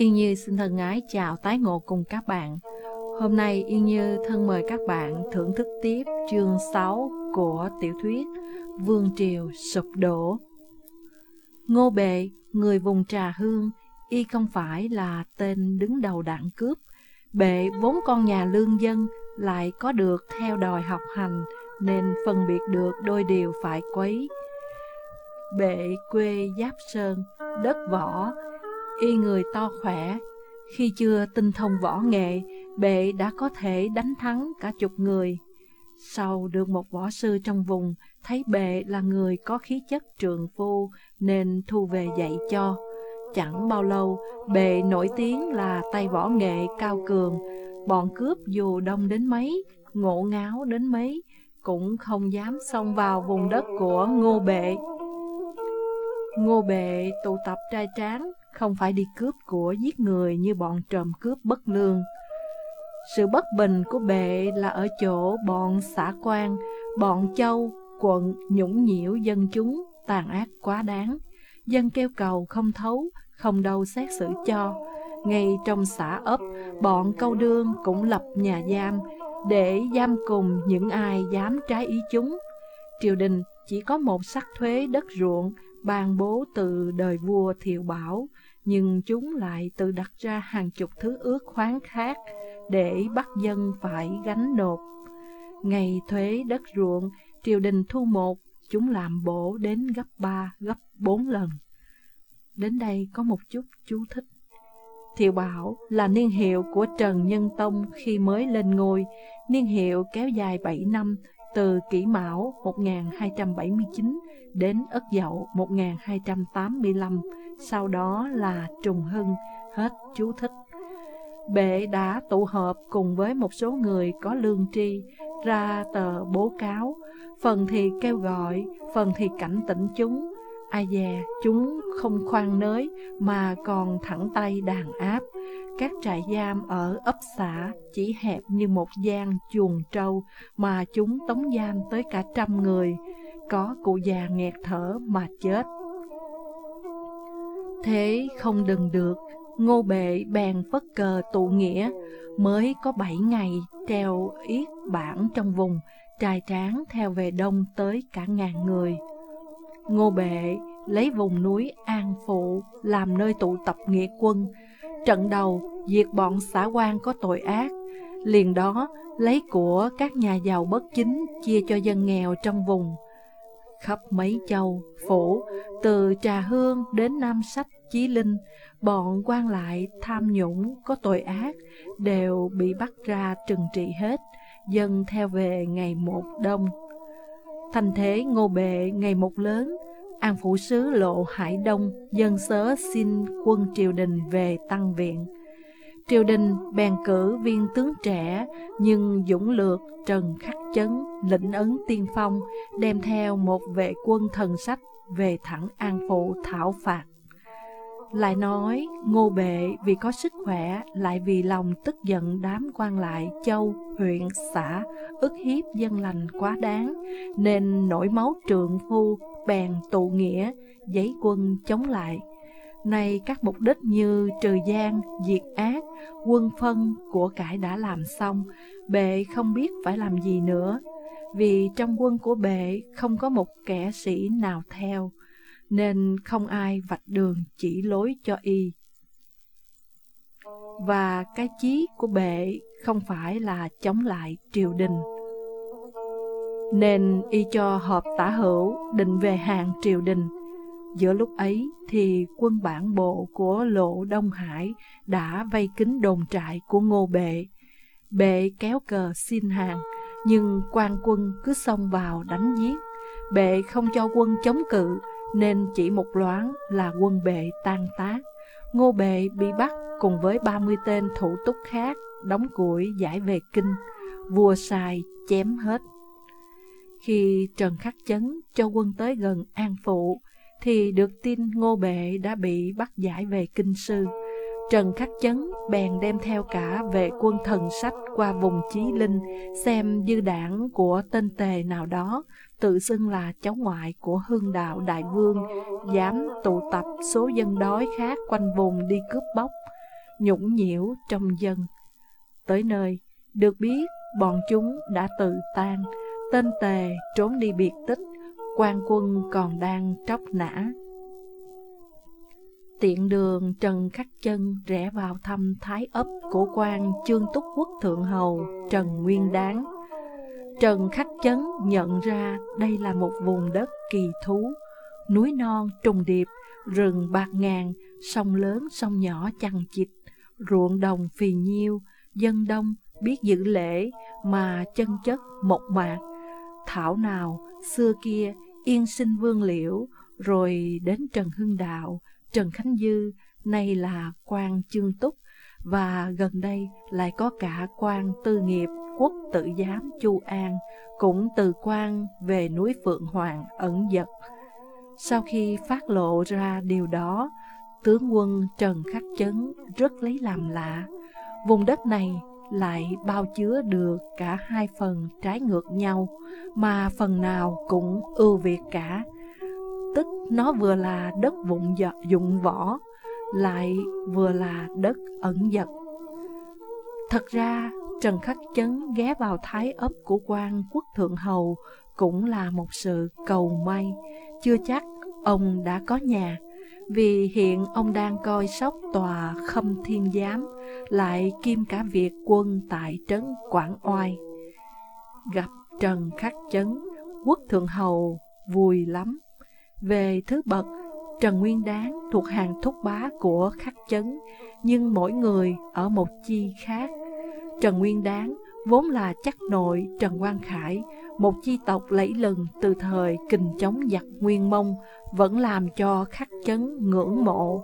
Yên Như xin thân ái chào tái ngộ cùng các bạn. Hôm nay Yên Như thân mời các bạn thưởng thức tiếp chương 6 của tiểu thuyết Vương Triều Sụp Đổ. Ngô Bệ, người vùng Trà Hương, y không phải là tên đứng đầu đảng cướp. Bệ vốn con nhà lương dân, lại có được theo đòi học hành, nên phân biệt được đôi điều phải quấy. Bệ quê Giáp Sơn, đất võ, y người to khỏe. Khi chưa tinh thông võ nghệ, bệ đã có thể đánh thắng cả chục người. Sau được một võ sư trong vùng, thấy bệ là người có khí chất trường phu nên thu về dạy cho. Chẳng bao lâu, bệ nổi tiếng là tay võ nghệ cao cường, bọn cướp dù đông đến mấy, ngộ ngáo đến mấy, cũng không dám xông vào vùng đất của Ngô Bệ. Ngô Bệ tụ tập trai tráng, không phải đi cướp của giết người như bọn trộm cướp bất lương. Sự bất bình của bệ là ở chỗ bọn xã quan, bọn châu, quận nhũng nhiễu dân chúng, tàn ác quá đáng. Dân kêu cầu không thấu, không đâu xét xử cho. Ngay trong xã ấp, bọn câu đương cũng lập nhà giam để giam cùng những ai dám trái ý chúng. Triều đình chỉ có một sắc thuế đất ruộng ban bố từ đời vua Thiệu Bảo, nhưng chúng lại tự đặt ra hàng chục thứ ước khoáng khác để bắt dân phải gánh nộp. Ngày thuế đất ruộng, triều đình thu một, chúng làm bổ đến gấp ba, gấp bốn lần. Đến đây có một chút chú thích. Thiệu Bảo là niên hiệu của Trần Nhân Tông khi mới lên ngôi, niên hiệu kéo dài 7 năm, từ kỷ mão 1279 đến ất dậu 1285, sau đó là trùng hưng, hết chú thích. Bệ đã tụ họp cùng với một số người có lương tri, ra tờ bố cáo, phần thì kêu gọi, phần thì cảnh tỉnh chúng. Ai dè, chúng không khoan nới mà còn thẳng tay đàn áp. Các trại giam ở ấp xã chỉ hẹp như một gian chuồng trâu mà chúng tống giam tới cả trăm người. Có cụ già nghẹt thở mà chết. Thế không đừng được, ngô bệ bèn phất cờ tụ nghĩa, mới có bảy ngày treo yết bản trong vùng, trai tráng theo về đông tới cả ngàn người. Ngô bệ lấy vùng núi An Phụ làm nơi tụ tập nghĩa quân, trận đầu diệt bọn xã quan có tội ác, liền đó lấy của các nhà giàu bất chính chia cho dân nghèo trong vùng. Khắp mấy châu, phủ, từ Trà Hương đến Nam Sách, Chí Linh, bọn quan lại tham nhũng có tội ác đều bị bắt ra trừng trị hết, dân theo về ngày một đông. Thành thế ngô bệ ngày một lớn, An Phủ Sứ lộ Hải Đông dân sớ xin quân triều đình về tăng viện. Triều đình bèn cử viên tướng trẻ nhưng dũng lược Trần Khắc Chấn lĩnh ấn tiên phong đem theo một vệ quân thần sách về thẳng An Phụ thảo phạt. Lại nói ngô bệ vì có sức khỏe lại vì lòng tức giận đám quan lại châu, huyện, xã ức hiếp dân lành quá đáng nên nổi máu trượng phu bèn tụ nghĩa giấy quân chống lại Nay các mục đích như trừ gian, diệt ác, quân phân của cải đã làm xong, bệ không biết phải làm gì nữa, vì trong quân của bệ không có một kẻ sĩ nào theo, nên không ai vạch đường chỉ lối cho y. Và cái chí của bệ không phải là chống lại triều đình. Nên y cho hợp tả hữu định về hàng triều đình, Giữa lúc ấy thì quân bản bộ của lộ Đông Hải đã vây kín đồn trại của Ngô Bệ. Bệ kéo cờ xin hàng, nhưng quan quân cứ xông vào đánh giết. Bệ không cho quân chống cự, nên chỉ một loáng là quân bệ tan tác. Ngô Bệ bị bắt cùng với 30 tên thủ túc khác, đóng củi giải về kinh. Vua sai chém hết. Khi Trần Khắc Chấn cho quân tới gần An Phụ, thì được tin Ngô Bệ đã bị bắt giải về kinh sư. Trần Khắc Chấn bèn đem theo cả vệ quân thần sách qua vùng Chí Linh xem dư đảng của tên tề nào đó tự xưng là cháu ngoại của hương đạo đại vương dám tụ tập số dân đói khác quanh vùng đi cướp bóc. nhũng nhiễu trong dân. Tới nơi, được biết bọn chúng đã tự tan, tên tề trốn đi biệt tích, quan quân còn đang tróc nã. Tiện đường Trần Khắc Chân rẽ vào thăm thái ấp của quan Trương Túc Quốc Thượng Hầu Trần Nguyên Đáng. Trần Khắc Chấn nhận ra đây là một vùng đất kỳ thú, núi non trùng điệp, rừng bạc ngàn, sông lớn sông nhỏ chằng chịt, ruộng đồng phì nhiêu, dân đông biết giữ lễ mà chân chất mộc mạc. Thảo nào xưa kia yên sinh vương liễu, rồi đến Trần Hưng Đạo, Trần Khánh Dư, nay là quan Chương Túc, và gần đây lại có cả quan tư nghiệp quốc tự giám Chu An, cũng từ quan về núi Phượng Hoàng ẩn giật. Sau khi phát lộ ra điều đó, tướng quân Trần Khắc Chấn rất lấy làm lạ. Vùng đất này lại bao chứa được cả hai phần trái ngược nhau, mà phần nào cũng ưu việt cả. Tức nó vừa là đất vụn dật dụng võ, lại vừa là đất ẩn dật. Thật ra, Trần Khắc Chấn ghé vào thái ấp của quan quốc thượng hầu cũng là một sự cầu may, chưa chắc ông đã có nhà, vì hiện ông đang coi sóc tòa khâm thiên giám, lại kim cả việc quân tại trấn Quảng Oai. Gặp Trần Khắc Chấn, quốc thượng hầu vui lắm. Về thứ bậc, Trần Nguyên Đáng thuộc hàng thúc bá của Khắc Chấn, nhưng mỗi người ở một chi khác. Trần Nguyên Đáng vốn là chắc nội Trần Quang Khải, một chi tộc lẫy lừng từ thời kình chống giặc Nguyên Mông, vẫn làm cho Khắc Chấn ngưỡng mộ.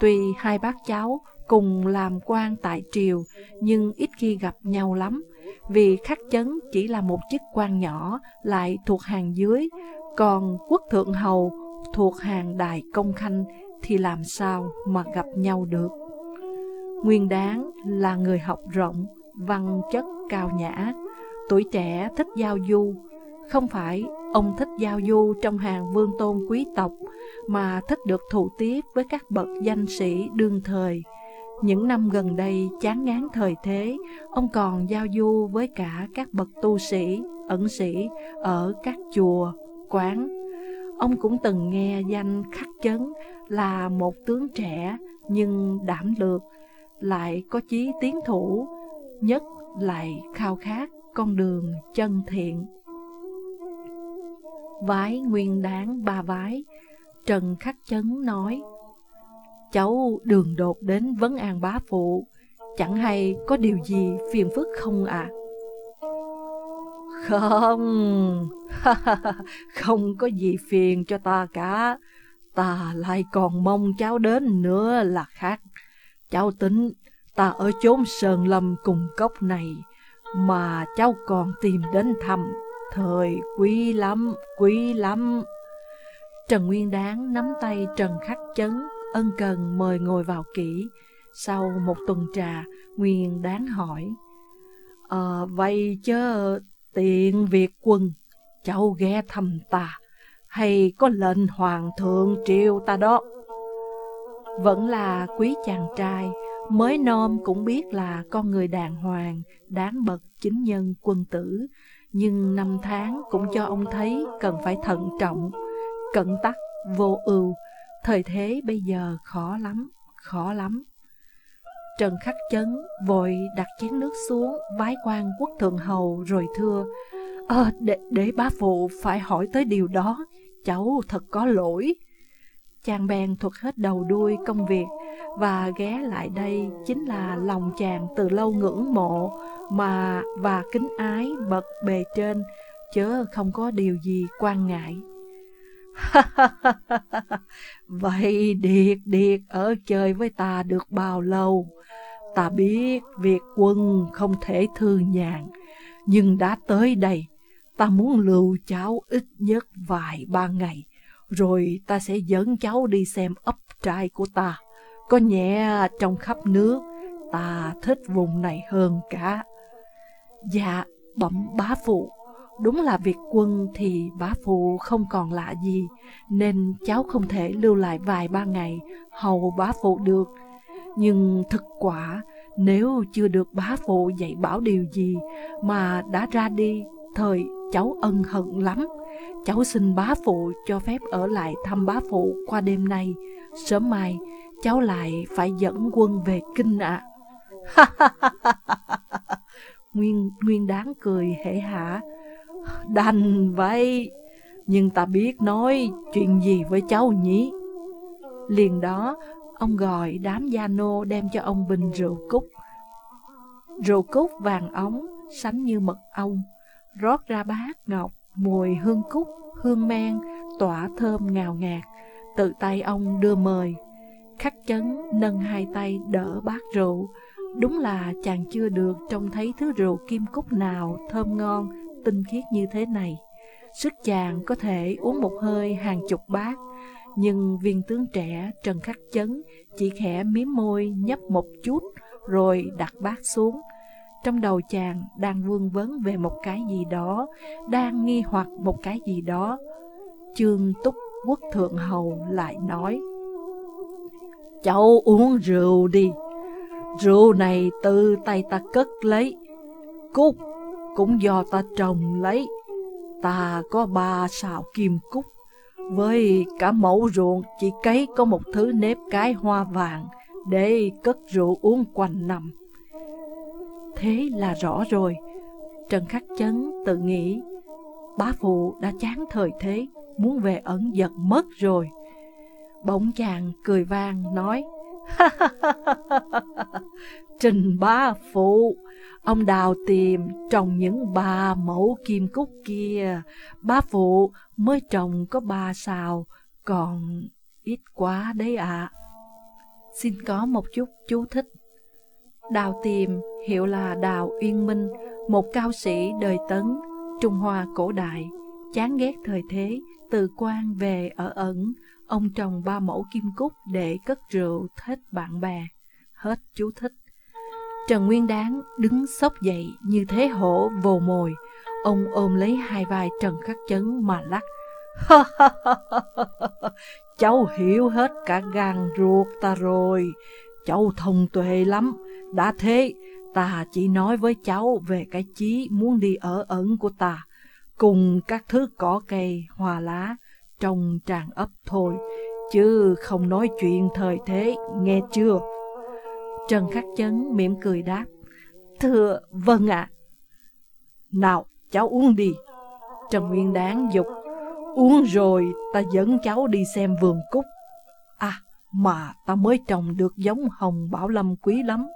Tuy hai bác cháu cùng làm quan tại triều, nhưng ít khi gặp nhau lắm, vì Khắc Chấn chỉ là một chức quan nhỏ, lại thuộc hàng dưới, còn Quốc Thượng Hầu thuộc hàng đài công khanh thì làm sao mà gặp nhau được. Nguyên đáng là người học rộng, văn chất cao nhã, tuổi trẻ thích giao du. Không phải ông thích giao du trong hàng vương tôn quý tộc, mà thích được thụ tiếp với các bậc danh sĩ đương thời. Những năm gần đây chán ngán thời thế, ông còn giao du với cả các bậc tu sĩ, ẩn sĩ ở các chùa, quán. Ông cũng từng nghe danh khắc chấn là một tướng trẻ nhưng đảm lược, lại có chí tiến thủ, nhất lại khao khát con đường chân thiện. Vái nguyên đáng ba vái, Trần Khắc Chấn nói, Cháu đường đột đến vấn an bá phụ, chẳng hay có điều gì phiền phức không ạ? À? Không, không có gì phiền cho ta cả, ta lại còn mong cháu đến nữa là khác. Cháu tính ta ở chốn sơn lâm cùng cốc này mà cháu còn tìm đến thăm, thời quý lắm, quý lắm. Trần Nguyên Đáng nắm tay Trần Khắc Chấn, ân cần mời ngồi vào kỹ. Sau một tuần trà, Nguyên Đáng hỏi, Ờ, vậy chớ tiện việc quân, cháu ghé thăm ta, hay có lệnh hoàng thượng triều ta đó? Vẫn là quý chàng trai, mới nom cũng biết là con người đàng hoàng, đáng bậc chính nhân quân tử, nhưng năm tháng cũng cho ông thấy cần phải thận trọng, cẩn tắc, vô ưu. Thời thế bây giờ khó lắm, khó lắm. Trần Khắc Chấn vội đặt chén nước xuống, vái quan quốc thượng hầu rồi thưa, ờ, à, để, để bá phụ phải hỏi tới điều đó, cháu thật có lỗi. Chàng bèn thuật hết đầu đuôi công việc và ghé lại đây chính là lòng chàng từ lâu ngưỡng mộ mà và kính ái bậc bề trên, chớ không có điều gì quan ngại. Vậy Điệt Điệt ở chơi với ta được bao lâu? Ta biết việc quân không thể thư nhàn, nhưng đã tới đây, ta muốn lưu cháu ít nhất vài ba ngày, rồi ta sẽ dẫn cháu đi xem ấp trai của ta. Có nhẹ trong khắp nước, ta thích vùng này hơn cả. Dạ, bẩm bá phụ, đúng là việc quân thì bá phụ không còn lạ gì, nên cháu không thể lưu lại vài ba ngày hầu bá phụ được. Nhưng thực quả, nếu chưa được bá phụ dạy bảo điều gì mà đã ra đi, thời cháu ân hận lắm. Cháu xin bá phụ cho phép ở lại thăm bá phụ qua đêm nay. Sớm mai, cháu lại phải dẫn quân về kinh ạ. À. Nguyên Nguyên đáng cười hễ hả. Đành vậy, nhưng ta biết nói chuyện gì với cháu nhỉ? Liền đó, ông gọi đám gia nô đem cho ông bình rượu cúc. Rượu cúc vàng ống, sánh như mật ong, rót ra bát ngọc, mùi hương cúc, hương men, tỏa thơm ngào ngạt. Tự tay ông đưa mời, khắc chấn nâng hai tay đỡ bát rượu. Đúng là chàng chưa được trông thấy thứ rượu kim cúc nào thơm ngon, tinh khiết như thế này. Sức chàng có thể uống một hơi hàng chục bát, nhưng viên tướng trẻ Trần Khắc Chấn chỉ khẽ miếm môi nhấp một chút rồi đặt bát xuống. Trong đầu chàng đang vương vấn về một cái gì đó, đang nghi hoặc một cái gì đó. Trương Túc Quốc Thượng Hầu lại nói, Cháu uống rượu đi, rượu này từ tay ta cất lấy, cúc cũng do ta trồng lấy, ta có ba xào kim cúc, với cả mẫu ruộng chỉ cấy có một thứ nếp cái hoa vàng để cất rượu uống quanh năm. Thế là rõ rồi, Trần Khắc Chấn tự nghĩ, bá phụ đã chán thời thế, muốn về ẩn giật mất rồi. Bỗng chàng cười vang nói, Trình bá phụ, ông đào tìm trồng những ba mẫu kim cúc kia, ba phụ mới trồng có ba sao, còn ít quá đấy ạ. À. Xin có một chút chú thích. Đào tìm hiệu là Đào Uyên Minh, một cao sĩ đời Tấn, Trung Hoa cổ đại, chán ghét thời thế, từ quan về ở ẩn, ông trồng ba mẫu kim cúc để cất rượu thết bạn bè. Hết chú thích. Trần Nguyên Đáng đứng sốc dậy như thế hổ vồ mồi, ông ôm lấy hai vai Trần Khắc Chấn mà lắc. cháu hiểu hết cả gan ruột ta rồi, cháu thông tuệ lắm, đã thế ta chỉ nói với cháu về cái chí muốn đi ở ẩn của ta, cùng các thứ cỏ cây, hoa lá, trong tràn ấp thôi, chứ không nói chuyện thời thế, nghe chưa? Trần Khắc Chấn mỉm cười đáp, Thưa, vâng ạ. Nào, cháu uống đi. Trần Nguyên Đáng dục, uống rồi ta dẫn cháu đi xem vườn cúc. À, mà ta mới trồng được giống hồng bảo lâm quý lắm.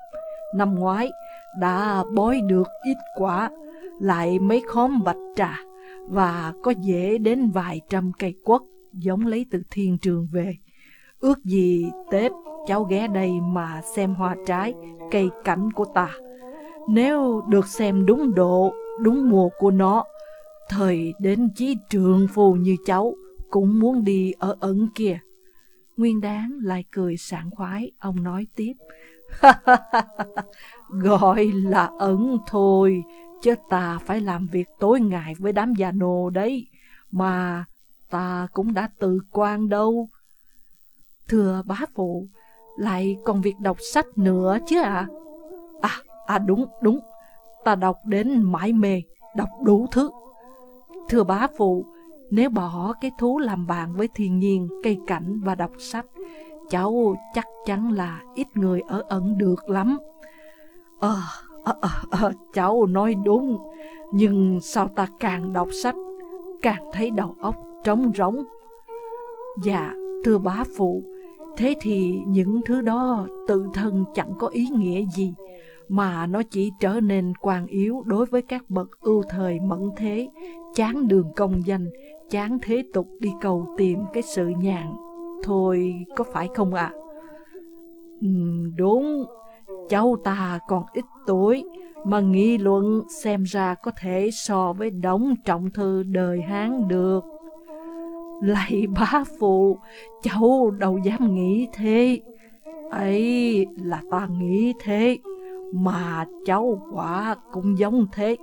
Năm ngoái đã bói được ít quả, lại mấy khóm bạch trà và có dễ đến vài trăm cây quất giống lấy từ thiên trường về. Ước gì Tết cháu ghé đây mà xem hoa trái, cây cảnh của ta. Nếu được xem đúng độ, đúng mùa của nó, thời đến chí trường phù như cháu cũng muốn đi ở ẩn kia. Nguyên đáng lại cười sảng khoái, ông nói tiếp. Gọi là ẩn thôi, chứ ta phải làm việc tối ngày với đám già nô đấy, mà ta cũng đã tự quan đâu. Thưa bá phụ, lại còn việc đọc sách nữa chứ ạ? À? à, à đúng, đúng, ta đọc đến mãi mê, đọc đủ thứ. Thưa bá phụ, nếu bỏ cái thú làm bạn với thiên nhiên, cây cảnh và đọc sách, cháu chắc chắn là ít người ở ẩn được lắm. Ờ, à, à, à, cháu nói đúng, nhưng sao ta càng đọc sách, càng thấy đầu óc trống rỗng. Dạ, thưa bá phụ, thế thì những thứ đó tự thân chẳng có ý nghĩa gì, mà nó chỉ trở nên quan yếu đối với các bậc ưu thời mẫn thế, chán đường công danh, chán thế tục đi cầu tìm cái sự nhàn. Thôi, có phải không ạ? À? Ừ, đúng, cháu ta còn ít tuổi, mà nghị luận xem ra có thể so với đống trọng thư đời Hán được. Lạy bá phụ, cháu đâu dám nghĩ thế. ấy là ta nghĩ thế, mà cháu quả cũng giống thế.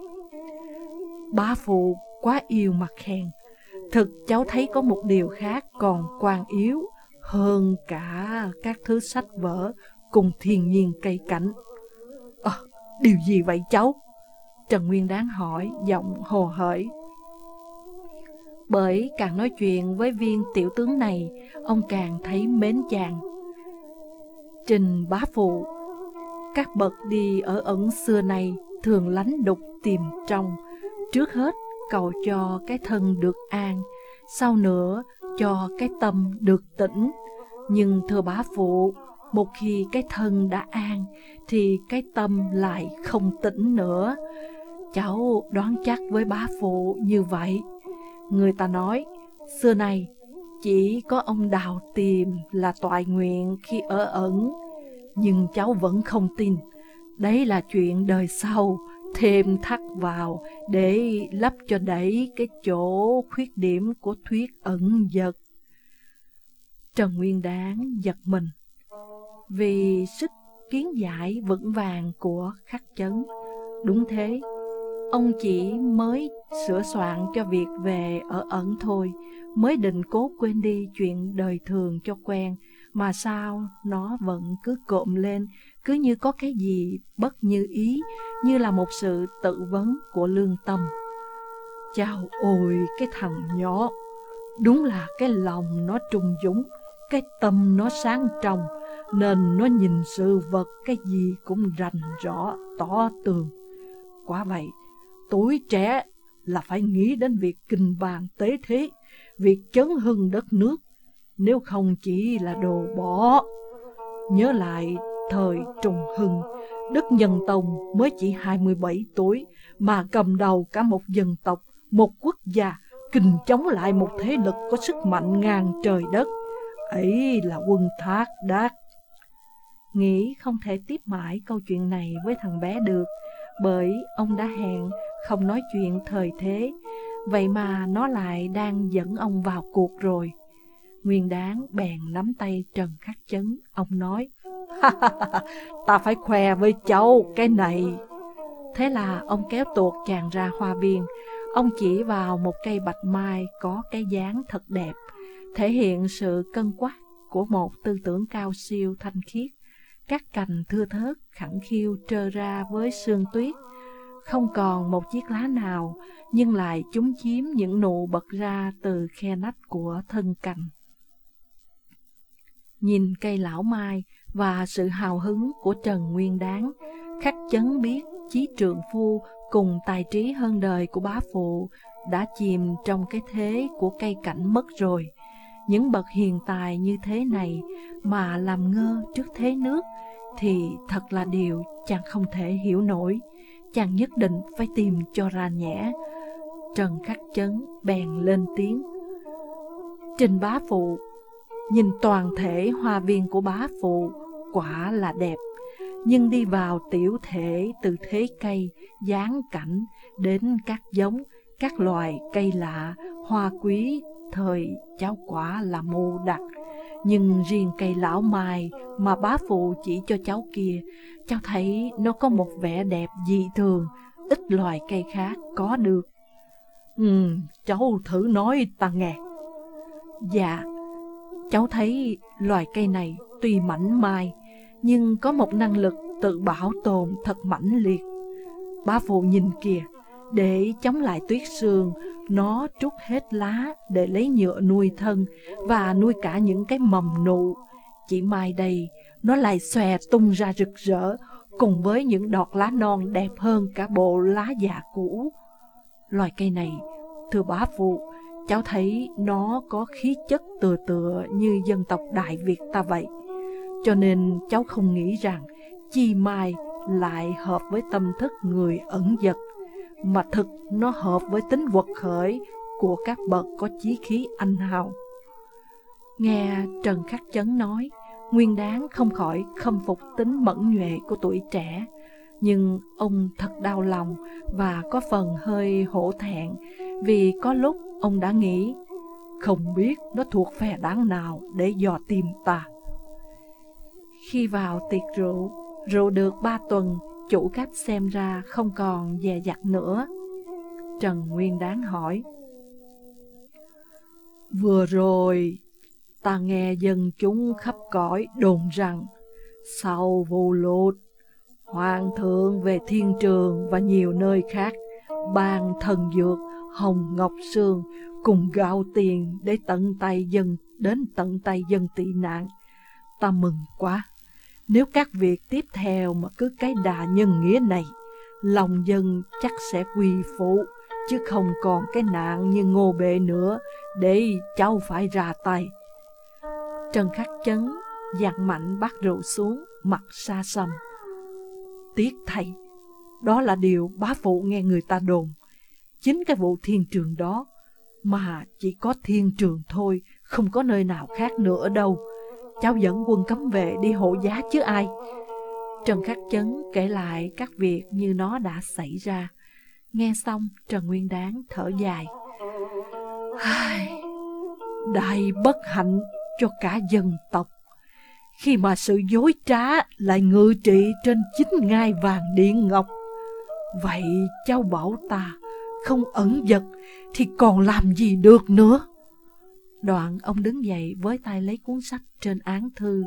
Bá phụ quá yêu mặt khen. Thực cháu thấy có một điều khác còn quan yếu hơn cả các thứ sách vở cùng thiên nhiên cây cảnh. À, điều gì vậy cháu? Trần Nguyên Đáng hỏi, giọng hồ hởi. Bởi càng nói chuyện với viên tiểu tướng này, ông càng thấy mến chàng. Trình bá phụ, các bậc đi ở ẩn xưa này thường lánh đục tìm trong, trước hết cầu cho cái thân được an, sau nữa cho cái tâm được tĩnh. Nhưng thưa bá phụ, một khi cái thân đã an thì cái tâm lại không tĩnh nữa. Cháu đoán chắc với bá phụ như vậy. Người ta nói, xưa này chỉ có ông Đào tìm là toại nguyện khi ở ẩn, nhưng cháu vẫn không tin. Đấy là chuyện đời sau, thêm thắt vào để lấp cho đẩy cái chỗ khuyết điểm của thuyết ẩn giật. Trần Nguyên Đáng giật mình vì sức kiến giải vững vàng của khắc chấn. Đúng thế, ông chỉ mới sửa soạn cho việc về ở ẩn thôi, mới định cố quên đi chuyện đời thường cho quen, mà sao nó vẫn cứ cộm lên, cứ như có cái gì bất như ý, như là một sự tự vấn của lương tâm. Chào ôi cái thằng nhỏ, đúng là cái lòng nó trùng dũng, cái tâm nó sáng trong, nên nó nhìn sự vật cái gì cũng rành rõ, tỏ tường. Quả vậy, tuổi trẻ là phải nghĩ đến việc kinh bàn tế thế, việc chấn hưng đất nước, nếu không chỉ là đồ bỏ. Nhớ lại thời trùng hưng, Đức Nhân Tông mới chỉ 27 tuổi mà cầm đầu cả một dân tộc, một quốc gia, kình chống lại một thế lực có sức mạnh ngang trời đất. Ấy là quân thác đát. Nghĩ không thể tiếp mãi câu chuyện này với thằng bé được, bởi ông đã hẹn không nói chuyện thời thế, vậy mà nó lại đang dẫn ông vào cuộc rồi. Nguyên đáng bèn nắm tay Trần Khắc Chấn, ông nói, ta phải khoe với cháu cái này. Thế là ông kéo tuột chàng ra hoa viên, ông chỉ vào một cây bạch mai có cái dáng thật đẹp, thể hiện sự cân quắc của một tư tưởng cao siêu thanh khiết. Các cành thưa thớt, khẳng khiu trơ ra với sương tuyết, không còn một chiếc lá nào, nhưng lại chúng chiếm những nụ bật ra từ khe nách của thân cành. Nhìn cây lão mai và sự hào hứng của Trần Nguyên Đáng, khắc chấn biết chí trường phu cùng tài trí hơn đời của bá phụ đã chìm trong cái thế của cây cảnh mất rồi. Những bậc hiền tài như thế này mà làm ngơ trước thế nước thì thật là điều chàng không thể hiểu nổi. Chàng nhất định phải tìm cho ra nhẽ. Trần Khắc Chấn bèn lên tiếng. Trình bá phụ, nhìn toàn thể hoa viên của bá phụ quả là đẹp. Nhưng đi vào tiểu thể từ thế cây, dáng cảnh đến các giống, các loài cây lạ, hoa quý, thời cháu quả là mô đặc. Nhưng riêng cây lão mai mà bá phụ chỉ cho cháu kia, cháu thấy nó có một vẻ đẹp dị thường, ít loài cây khác có được. Ừ, cháu thử nói ta nghe. Dạ, cháu thấy loài cây này tuy mảnh mai, nhưng có một năng lực tự bảo tồn thật mãnh liệt. Bá phụ nhìn kìa, để chống lại tuyết sương, nó trút hết lá để lấy nhựa nuôi thân và nuôi cả những cái mầm nụ. Chỉ mai đây, nó lại xòe tung ra rực rỡ cùng với những đọt lá non đẹp hơn cả bộ lá già cũ. Loài cây này, thưa bá phụ, cháu thấy nó có khí chất tựa tựa như dân tộc Đại Việt ta vậy. Cho nên cháu không nghĩ rằng chi mai lại hợp với tâm thức người ẩn dật mà thực nó hợp với tính vật khởi của các bậc có chí khí anh hào. Nghe Trần Khắc Chấn nói, Nguyên Đáng không khỏi khâm phục tính mẫn nhuệ của tuổi trẻ, nhưng ông thật đau lòng và có phần hơi hổ thẹn vì có lúc ông đã nghĩ không biết nó thuộc phe đáng nào để dò tìm ta. Khi vào tiệc rượu, rượu được ba tuần chủ khách xem ra không còn dè dặt nữa. Trần Nguyên Đáng hỏi. Vừa rồi, ta nghe dân chúng khắp cõi đồn rằng Sau vụ lụt, Hoàng thượng về thiên trường và nhiều nơi khác, ban thần dược, hồng ngọc sương cùng gạo tiền để tận tay dân, đến tận tay dân tị nạn. Ta mừng quá, nếu các việc tiếp theo mà cứ cái đà nhân nghĩa này, lòng dân chắc sẽ quy phụ, chứ không còn cái nạn như ngô bệ nữa để cháu phải ra tay. Trần Khắc Chấn dặn mạnh bắt rượu xuống, mặt xa xăm. Tiếc thầy, đó là điều bá phụ nghe người ta đồn. Chính cái vụ thiên trường đó, mà chỉ có thiên trường thôi, không có nơi nào khác nữa đâu. Cháu dẫn quân cấm vệ đi hộ giá chứ ai. Trần Khắc Chấn kể lại các việc như nó đã xảy ra. Nghe xong, Trần Nguyên Đáng thở dài. Đại bất hạnh cho cả dân tộc. Khi mà sự dối trá lại ngự trị trên chính ngai vàng điện ngọc. Vậy cháu bảo ta không ẩn giật thì còn làm gì được nữa. Đoạn ông đứng dậy với tay lấy cuốn sách trên án thư,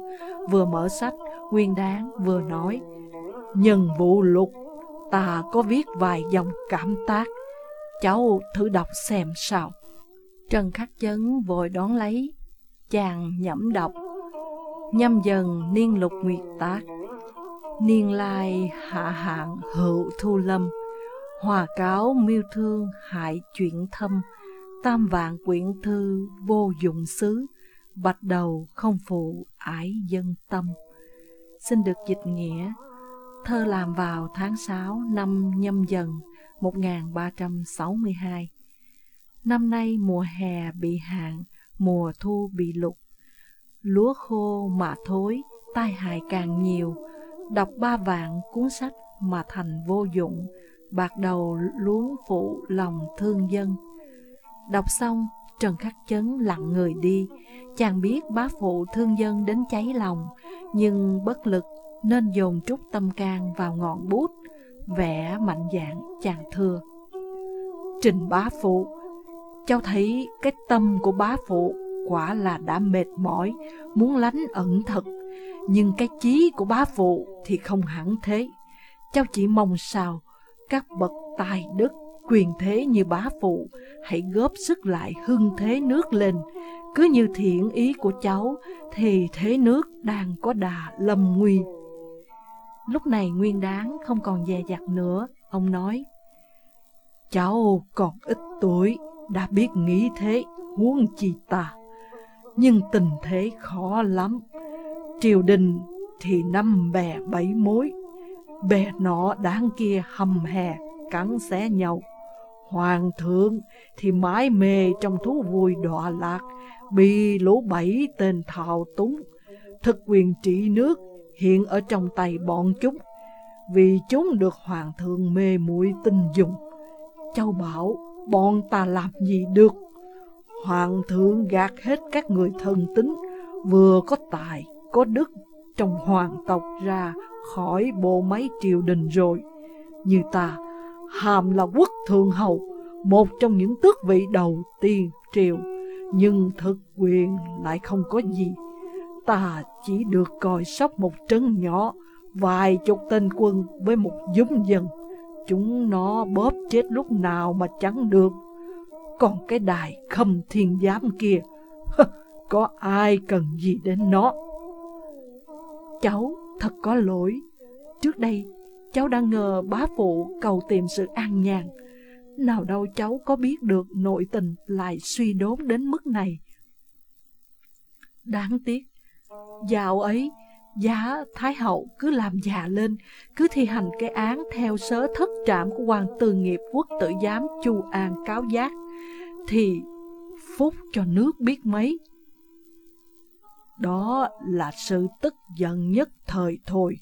vừa mở sách, nguyên đáng vừa nói. Nhân vụ lục, ta có viết vài dòng cảm tác, cháu thử đọc xem sao. Trần Khắc Chấn vội đón lấy, chàng nhẩm đọc. Nhâm dần niên lục nguyệt tác, niên lai hạ hạng hữu thu lâm, hòa cáo miêu thương hại chuyện thâm, tam vạn quyển thư vô dụng xứ, bạch đầu không phụ ải dân tâm. Xin được dịch nghĩa, thơ làm vào tháng 6 năm nhâm dần 1362. Năm nay mùa hè bị hạn, mùa thu bị lục. Lúa khô mà thối, tai hại càng nhiều. Đọc ba vạn cuốn sách mà thành vô dụng, bạc đầu luống phụ lòng thương dân. Đọc xong, Trần Khắc Chấn lặng người đi. Chàng biết bá phụ thương dân đến cháy lòng, nhưng bất lực nên dồn trút tâm can vào ngọn bút, vẽ mạnh dạng chàng thưa. Trình bá phụ, cháu thấy cái tâm của bá phụ quả là đã mệt mỏi, muốn lánh ẩn thật, nhưng cái chí của bá phụ thì không hẳn thế. Cháu chỉ mong sao các bậc tài đức quyền thế như bá phụ hãy góp sức lại hưng thế nước lên. Cứ như thiện ý của cháu thì thế nước đang có đà lâm nguy. Lúc này Nguyên Đáng không còn dè dặt nữa, ông nói Cháu còn ít tuổi, đã biết nghĩ thế, huống chi ta. Nhưng tình thế khó lắm. Triều đình thì năm bè bảy mối, bè nọ đáng kia hầm hè, cắn xé nhau. Hoàng thượng thì mãi mê trong thú vui đọa lạc, bị lũ bảy tên thào túng, thực quyền trị nước hiện ở trong tay bọn chúng, vì chúng được hoàng thượng mê muội tình dùng. Châu bảo bọn ta làm gì được? Hoàng thượng gạt hết các người thân tính vừa có tài, có đức trong hoàng tộc ra khỏi bộ máy triều đình rồi. Như ta, hàm là quốc thượng hầu, một trong những tước vị đầu tiên triều, nhưng thực quyền lại không có gì. Ta chỉ được coi sóc một trấn nhỏ, vài chục tên quân với một dũng dân. Chúng nó bóp chết lúc nào mà chẳng được. Còn cái đài khâm thiên giám kia, có ai cần gì đến nó. Cháu thật có lỗi. Trước đây, cháu đã ngờ bá phụ cầu tìm sự an nhàn. Nào đâu cháu có biết được nội tình lại suy đốn đến mức này. Đáng tiếc, dạo ấy, giá Thái Hậu cứ làm già lên, cứ thi hành cái án theo sớ thất trạm của hoàng tư nghiệp quốc tự giám Chu An cáo giác, thì phúc cho nước biết mấy. Đó là sự tức giận nhất thời thôi.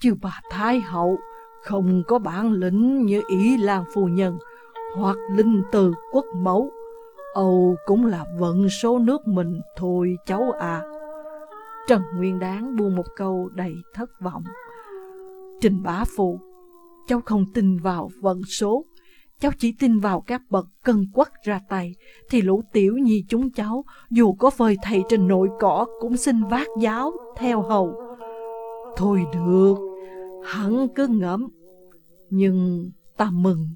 Chứ bà Thái Hậu không có bản lĩnh như Ý Lan Phu Nhân hoặc Linh Từ Quốc Mẫu. Âu cũng là vận số nước mình thôi cháu à. Trần Nguyên Đáng buông một câu đầy thất vọng. Trình bá phụ, cháu không tin vào vận số, cháu chỉ tin vào các bậc cân quắc ra tay, thì lũ tiểu nhi chúng cháu, dù có phơi thầy trên nội cỏ, cũng xin vác giáo theo hầu. Thôi được, hắn cứ ngẫm. Nhưng ta mừng,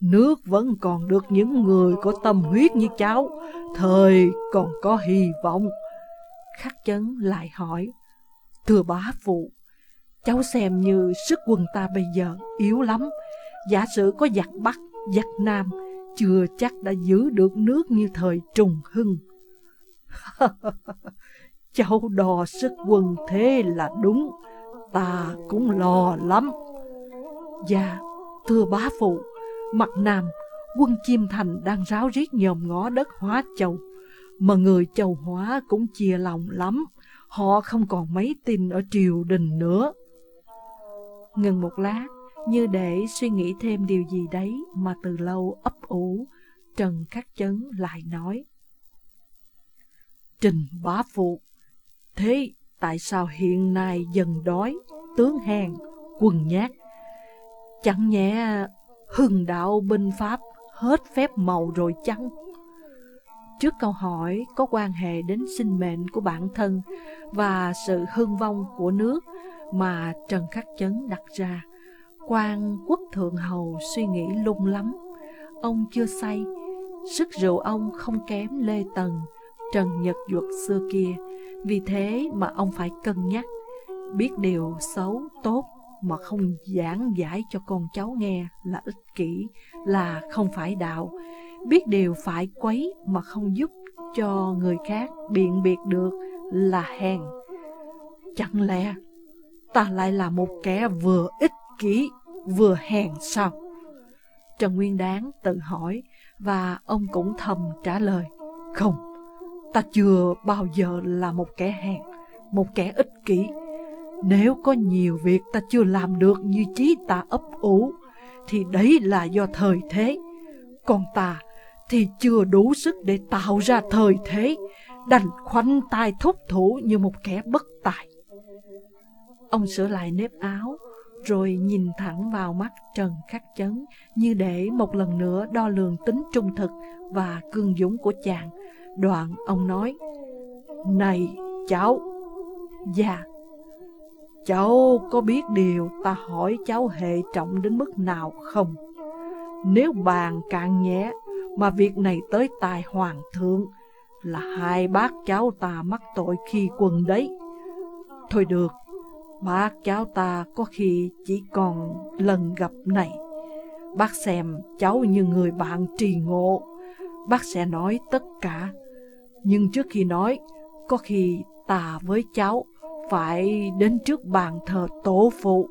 nước vẫn còn được những người có tâm huyết như cháu, thời còn có hy vọng. Khắc chấn lại hỏi, thưa bá phụ, cháu xem như sức quân ta bây giờ yếu lắm, giả sử có giặc Bắc, giặc Nam, chưa chắc đã giữ được nước như thời trùng hưng. cháu đo sức quân thế là đúng, ta cũng lo lắm. Dạ, thưa bá phụ, mặt Nam, quân Chiêm Thành đang ráo riết nhòm ngó đất hóa châu, mà người châu hóa cũng chia lòng lắm, họ không còn mấy tin ở triều đình nữa. Ngừng một lát, như để suy nghĩ thêm điều gì đấy mà từ lâu ấp ủ, Trần Khắc Chấn lại nói. Trình bá phụ, thế tại sao hiện nay dần đói, tướng hèn, quần nhát? Chẳng nhẽ hưng đạo binh Pháp hết phép màu rồi chăng? Trước câu hỏi có quan hệ đến sinh mệnh của bản thân và sự hưng vong của nước mà Trần Khắc Chấn đặt ra, quan quốc thượng hầu suy nghĩ lung lắm. Ông chưa say, sức rượu ông không kém Lê Tần, Trần Nhật Duật xưa kia, vì thế mà ông phải cân nhắc, biết điều xấu, tốt mà không giảng giải cho con cháu nghe là ích kỷ, là không phải đạo, biết điều phải quấy mà không giúp cho người khác biện biệt được là hèn. Chẳng lẽ ta lại là một kẻ vừa ích kỷ vừa hèn sao? Trần Nguyên Đáng tự hỏi và ông cũng thầm trả lời. Không, ta chưa bao giờ là một kẻ hèn, một kẻ ích kỷ. Nếu có nhiều việc ta chưa làm được như chí ta ấp ủ, thì đấy là do thời thế. Còn ta thì chưa đủ sức để tạo ra thời thế, đành khoanh tay thúc thủ như một kẻ bất tài. Ông sửa lại nếp áo, rồi nhìn thẳng vào mắt Trần Khắc Chấn như để một lần nữa đo lường tính trung thực và cương dũng của chàng. Đoạn ông nói, Này cháu, dạ, cháu có biết điều ta hỏi cháu hệ trọng đến mức nào không? Nếu bàn càng nhẹ mà việc này tới tài hoàng thượng là hai bác cháu ta mắc tội khi quân đấy. Thôi được, bác cháu ta có khi chỉ còn lần gặp này. Bác xem cháu như người bạn trì ngộ, bác sẽ nói tất cả. Nhưng trước khi nói, có khi ta với cháu phải đến trước bàn thờ tổ phụ,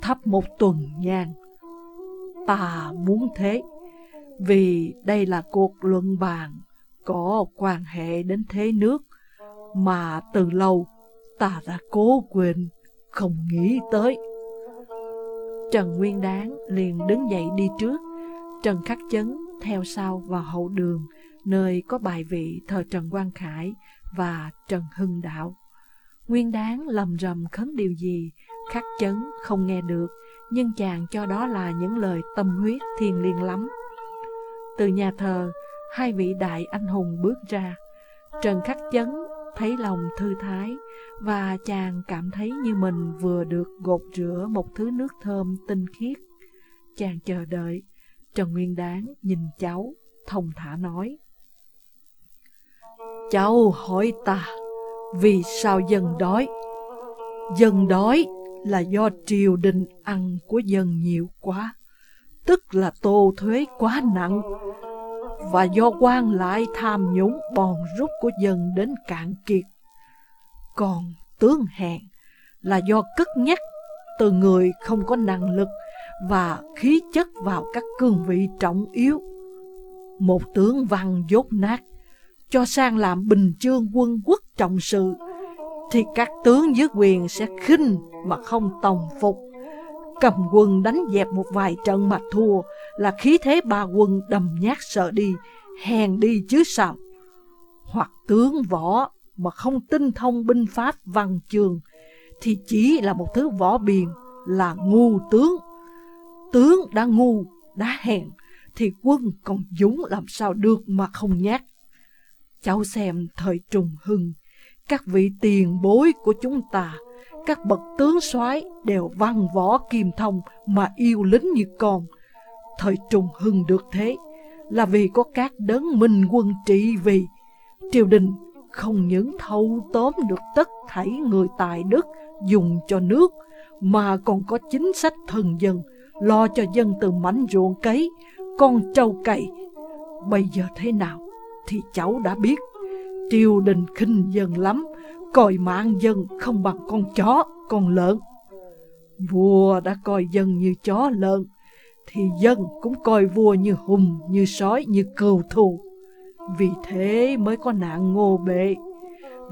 thắp một tuần nhang. Ta muốn thế vì đây là cuộc luận bàn có quan hệ đến thế nước mà từ lâu ta đã cố quên, không nghĩ tới. Trần Nguyên Đáng liền đứng dậy đi trước, Trần Khắc Chấn theo sau vào hậu đường, nơi có bài vị thờ Trần Quang Khải và Trần Hưng Đạo. Nguyên Đáng lầm rầm khấn điều gì, Khắc Chấn không nghe được, nhưng chàng cho đó là những lời tâm huyết thiền liêng lắm. Từ nhà thờ, hai vị đại anh hùng bước ra. Trần Khắc Chấn thấy lòng thư thái và chàng cảm thấy như mình vừa được gột rửa một thứ nước thơm tinh khiết. Chàng chờ đợi, Trần Nguyên Đáng nhìn cháu, thông thả nói. Cháu hỏi ta, vì sao dân đói? Dân đói là do triều đình ăn của dân nhiều quá tức là tô thuế quá nặng, và do quan lại tham nhũng bòn rút của dân đến cạn kiệt. Còn tướng hèn là do cất nhắc từ người không có năng lực và khí chất vào các cương vị trọng yếu. Một tướng văn dốt nát, cho sang làm bình chương quân quốc trọng sự, thì các tướng dưới quyền sẽ khinh mà không tòng phục cầm quân đánh dẹp một vài trận mà thua là khí thế ba quân đầm nhát sợ đi, hèn đi chứ sao. Hoặc tướng võ mà không tinh thông binh pháp văn trường thì chỉ là một thứ võ biền là ngu tướng. Tướng đã ngu, đã hèn thì quân còn dũng làm sao được mà không nhát. Cháu xem thời trùng hưng, các vị tiền bối của chúng ta các bậc tướng soái đều văn võ kiềm thông mà yêu lính như con. Thời trùng hưng được thế là vì có các đấng minh quân trị vì. Triều đình không những thâu tóm được tất thảy người tài đức dùng cho nước, mà còn có chính sách thần dân, lo cho dân từ mảnh ruộng cấy, con trâu cày. Bây giờ thế nào thì cháu đã biết, triều đình khinh dân lắm, coi mạng dân không bằng con chó, con lợn. Vua đã coi dân như chó lợn, thì dân cũng coi vua như hùng, như sói, như cừu thù. Vì thế mới có nạn ngô bệ.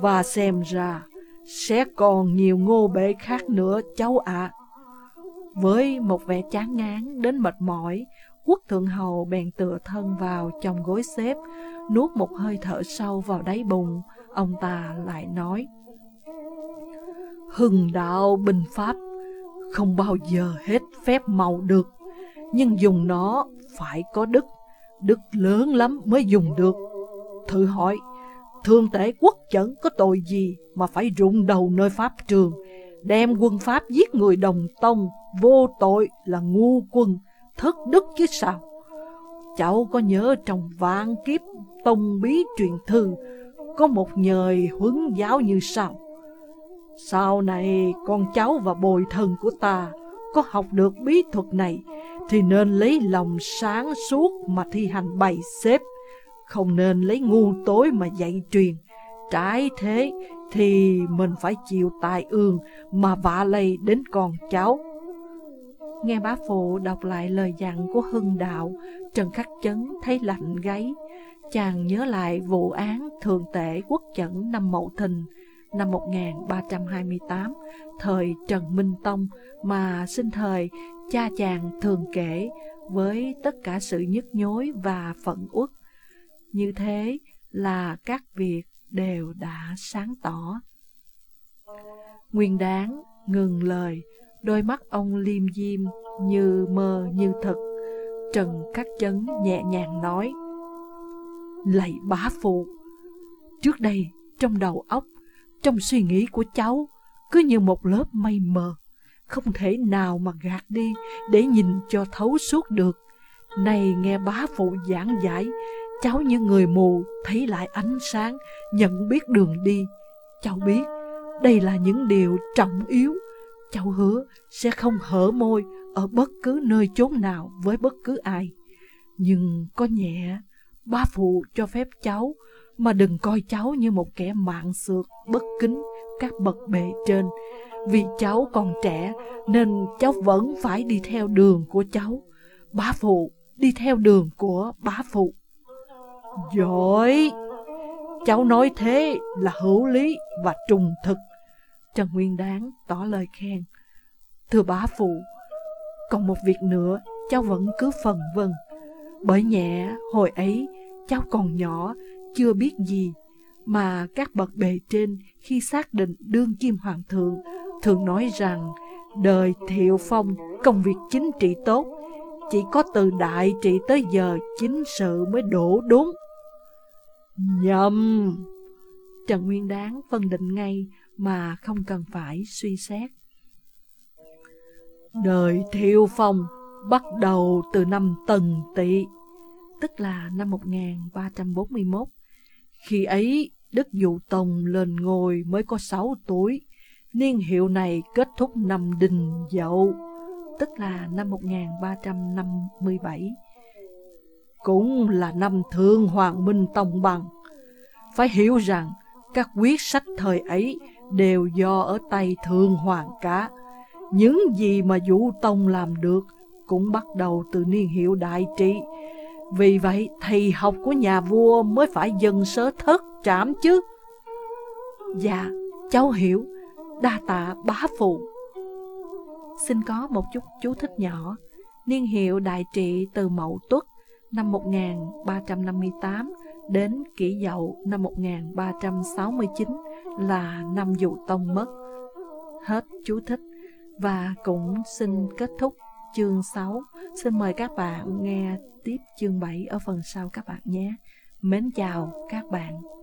Và xem ra sẽ còn nhiều ngô bệ khác nữa cháu ạ. Với một vẻ chán ngán đến mệt mỏi, quốc thượng hầu bèn tựa thân vào trong gối xếp, nuốt một hơi thở sâu vào đáy bụng, ông ta lại nói. Hưng đạo binh pháp không bao giờ hết phép màu được, nhưng dùng nó phải có đức, đức lớn lắm mới dùng được. Thử hỏi, thương tể quốc chẩn có tội gì mà phải rụng đầu nơi pháp trường, đem quân pháp giết người đồng tông, vô tội là ngu quân, thất đức chứ sao? Cháu có nhớ trong vạn kiếp tông bí truyền thư, có một nhời huấn giáo như sau. Sau này con cháu và bồi thần của ta có học được bí thuật này thì nên lấy lòng sáng suốt mà thi hành bày xếp, không nên lấy ngu tối mà dạy truyền. Trái thế thì mình phải chịu tai ương mà vạ lây đến con cháu. Nghe bá phụ đọc lại lời dặn của Hưng Đạo, Trần Khắc Chấn thấy lạnh gáy. Chàng nhớ lại vụ án thường tể quốc chẩn năm Mậu Thìn, năm 1328, thời Trần Minh Tông mà sinh thời cha chàng thường kể với tất cả sự nhức nhối và phận uất. Như thế là các việc đều đã sáng tỏ. Nguyên đáng ngừng lời, đôi mắt ông liêm diêm như mơ như thật. Trần Cát Chấn nhẹ nhàng nói, Lạy bá phụ, trước đây trong đầu óc trong suy nghĩ của cháu cứ như một lớp mây mờ, không thể nào mà gạt đi để nhìn cho thấu suốt được. Này nghe bá phụ giảng giải, cháu như người mù thấy lại ánh sáng, nhận biết đường đi. Cháu biết đây là những điều trọng yếu. Cháu hứa sẽ không hở môi ở bất cứ nơi chốn nào với bất cứ ai. Nhưng có nhẹ, ba phụ cho phép cháu mà đừng coi cháu như một kẻ mạng xược, bất kính các bậc bề trên. Vì cháu còn trẻ nên cháu vẫn phải đi theo đường của cháu. Bá phụ đi theo đường của bá phụ. Giỏi! Cháu nói thế là hữu lý và trùng thực. Trần Nguyên Đáng tỏ lời khen. Thưa bá phụ, còn một việc nữa cháu vẫn cứ phần vân. Bởi nhẹ hồi ấy cháu còn nhỏ chưa biết gì, mà các bậc bề trên khi xác định đương kim hoàng thượng thường nói rằng đời thiệu phong công việc chính trị tốt, chỉ có từ đại trị tới giờ chính sự mới đổ đúng. Nhầm! Trần Nguyên Đáng phân định ngay mà không cần phải suy xét. Đời Thiêu phong bắt đầu từ năm Tần Tỵ, tức là năm 1341 khi ấy, Đức Dụ Tông lên ngôi mới có 6 tuổi, niên hiệu này kết thúc năm Đình Dậu, tức là năm 1357. Cũng là năm Thương Hoàng Minh Tông Bằng. Phải hiểu rằng, các quyết sách thời ấy đều do ở tay Thương Hoàng cả. Những gì mà Vũ Tông làm được cũng bắt đầu từ niên hiệu đại trị, vì vậy thầy học của nhà vua mới phải dần sớ thất trảm chứ. Dạ, cháu hiểu, đa tạ bá phụ. Xin có một chút chú thích nhỏ. Niên hiệu đại trị từ Mậu Tuất năm 1358 đến Kỷ Dậu năm 1369 là năm dụ tông mất. Hết chú thích và cũng xin kết thúc chương 6. Xin mời các bạn nghe tiếp chương 7 ở phần sau các bạn nhé. Mến chào các bạn.